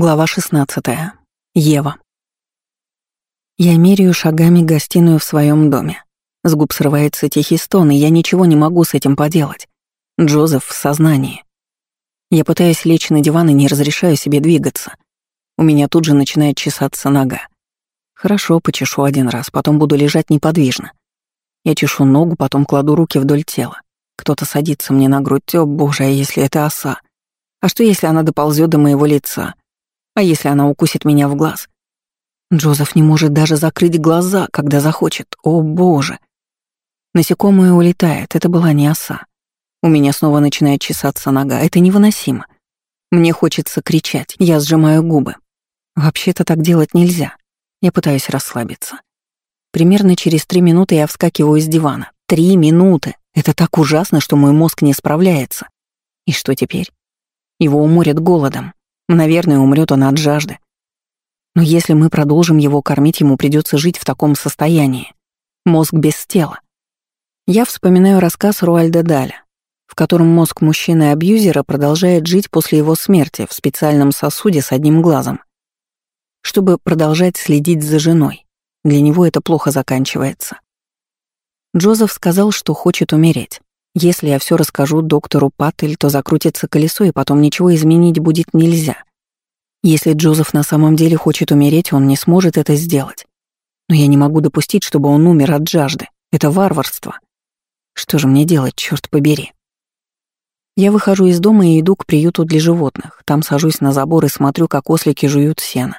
Глава 16. Ева. Я меряю шагами гостиную в своем доме. С губ срывается тихий стон, и я ничего не могу с этим поделать. Джозеф в сознании. Я пытаюсь лечь на диван и не разрешаю себе двигаться. У меня тут же начинает чесаться нога. Хорошо, почешу один раз, потом буду лежать неподвижно. Я чешу ногу, потом кладу руки вдоль тела. Кто-то садится мне на грудь. О, боже, а если это оса? А что, если она доползет до моего лица? А если она укусит меня в глаз? Джозеф не может даже закрыть глаза, когда захочет. О, боже. Насекомое улетает, это была не оса. У меня снова начинает чесаться нога, это невыносимо. Мне хочется кричать, я сжимаю губы. Вообще-то так делать нельзя. Я пытаюсь расслабиться. Примерно через три минуты я вскакиваю с дивана. Три минуты! Это так ужасно, что мой мозг не справляется. И что теперь? Его уморят голодом. Наверное, умрет он от жажды. Но если мы продолжим его кормить, ему придется жить в таком состоянии. Мозг без тела. Я вспоминаю рассказ Руальда Даля, в котором мозг мужчины-абьюзера продолжает жить после его смерти в специальном сосуде с одним глазом. Чтобы продолжать следить за женой. Для него это плохо заканчивается. Джозеф сказал, что хочет умереть. Если я все расскажу доктору Паттель, то закрутится колесо, и потом ничего изменить будет нельзя. Если Джозеф на самом деле хочет умереть, он не сможет это сделать. Но я не могу допустить, чтобы он умер от жажды. Это варварство. Что же мне делать, черт побери? Я выхожу из дома и иду к приюту для животных. Там сажусь на забор и смотрю, как ослики жуют сено.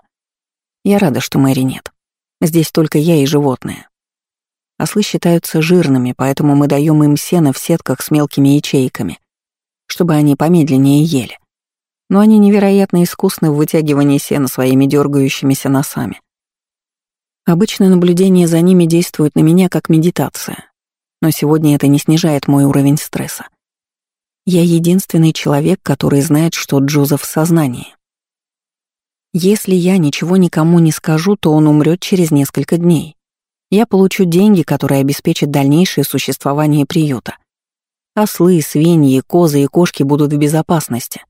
Я рада, что Мэри нет. Здесь только я и животные. Ослы считаются жирными, поэтому мы даем им сено в сетках с мелкими ячейками, чтобы они помедленнее ели. Но они невероятно искусны в вытягивании сена своими дергающимися носами. Обычно наблюдение за ними действует на меня как медитация, но сегодня это не снижает мой уровень стресса. Я единственный человек, который знает, что Джозеф в сознании. Если я ничего никому не скажу, то он умрет через несколько дней. Я получу деньги, которые обеспечат дальнейшее существование приюта. Ослы, свиньи, козы и кошки будут в безопасности.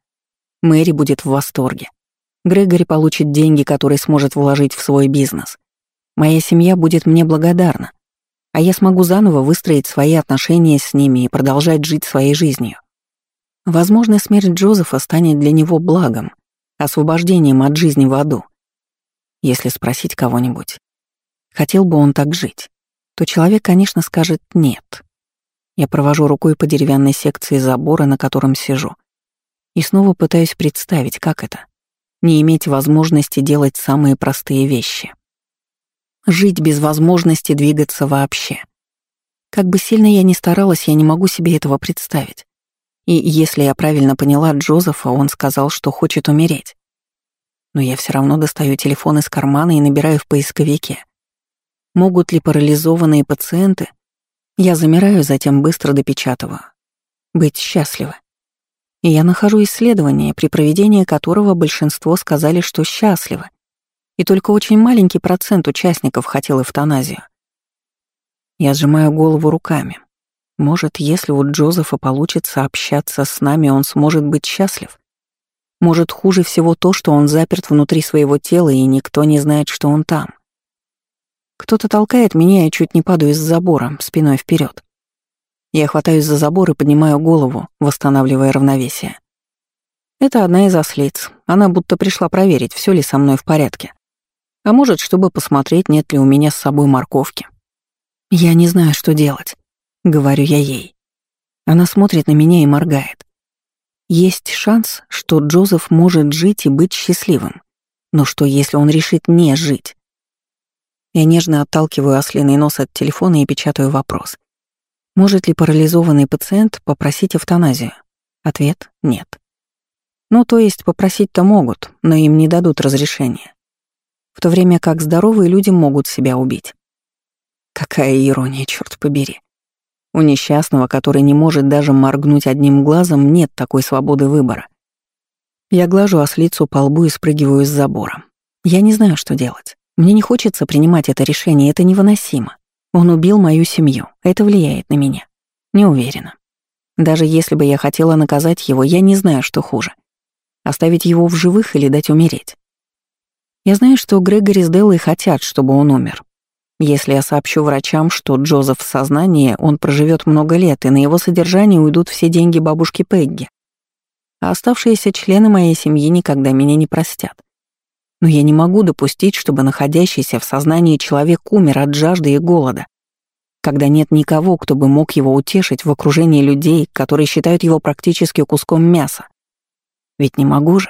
Мэри будет в восторге. Грегори получит деньги, которые сможет вложить в свой бизнес. Моя семья будет мне благодарна, а я смогу заново выстроить свои отношения с ними и продолжать жить своей жизнью. Возможно, смерть Джозефа станет для него благом, освобождением от жизни в аду. Если спросить кого-нибудь, хотел бы он так жить, то человек, конечно, скажет «нет». Я провожу рукой по деревянной секции забора, на котором сижу, и снова пытаюсь представить, как это — не иметь возможности делать самые простые вещи. Жить без возможности двигаться вообще. Как бы сильно я ни старалась, я не могу себе этого представить. И если я правильно поняла Джозефа, он сказал, что хочет умереть. Но я все равно достаю телефон из кармана и набираю в поисковике Могут ли парализованные пациенты, я замираю, затем быстро допечатываю, быть счастливы. И я нахожу исследование, при проведении которого большинство сказали, что счастливы, и только очень маленький процент участников хотел эвтаназию. Я сжимаю голову руками. Может, если у Джозефа получится общаться с нами, он сможет быть счастлив? Может, хуже всего то, что он заперт внутри своего тела, и никто не знает, что он там. Кто-то толкает меня, и чуть не падаю с забора, спиной вперед. Я хватаюсь за забор и поднимаю голову, восстанавливая равновесие. Это одна из ослиц. Она будто пришла проверить, все ли со мной в порядке. А может, чтобы посмотреть, нет ли у меня с собой морковки. «Я не знаю, что делать», — говорю я ей. Она смотрит на меня и моргает. Есть шанс, что Джозеф может жить и быть счастливым. Но что, если он решит не жить? Я нежно отталкиваю ослиный нос от телефона и печатаю вопрос. Может ли парализованный пациент попросить эвтаназию? Ответ — нет. Ну, то есть попросить-то могут, но им не дадут разрешения. В то время как здоровые люди могут себя убить. Какая ирония, черт побери. У несчастного, который не может даже моргнуть одним глазом, нет такой свободы выбора. Я глажу ослицу по лбу и спрыгиваю с забора. Я не знаю, что делать. Мне не хочется принимать это решение, это невыносимо. Он убил мою семью, это влияет на меня. Не уверена. Даже если бы я хотела наказать его, я не знаю, что хуже. Оставить его в живых или дать умереть. Я знаю, что Грегори с Деллой хотят, чтобы он умер. Если я сообщу врачам, что Джозеф в сознании, он проживет много лет, и на его содержание уйдут все деньги бабушки Пегги. А оставшиеся члены моей семьи никогда меня не простят. Но я не могу допустить, чтобы находящийся в сознании человек умер от жажды и голода, когда нет никого, кто бы мог его утешить в окружении людей, которые считают его практически куском мяса. Ведь не могу же.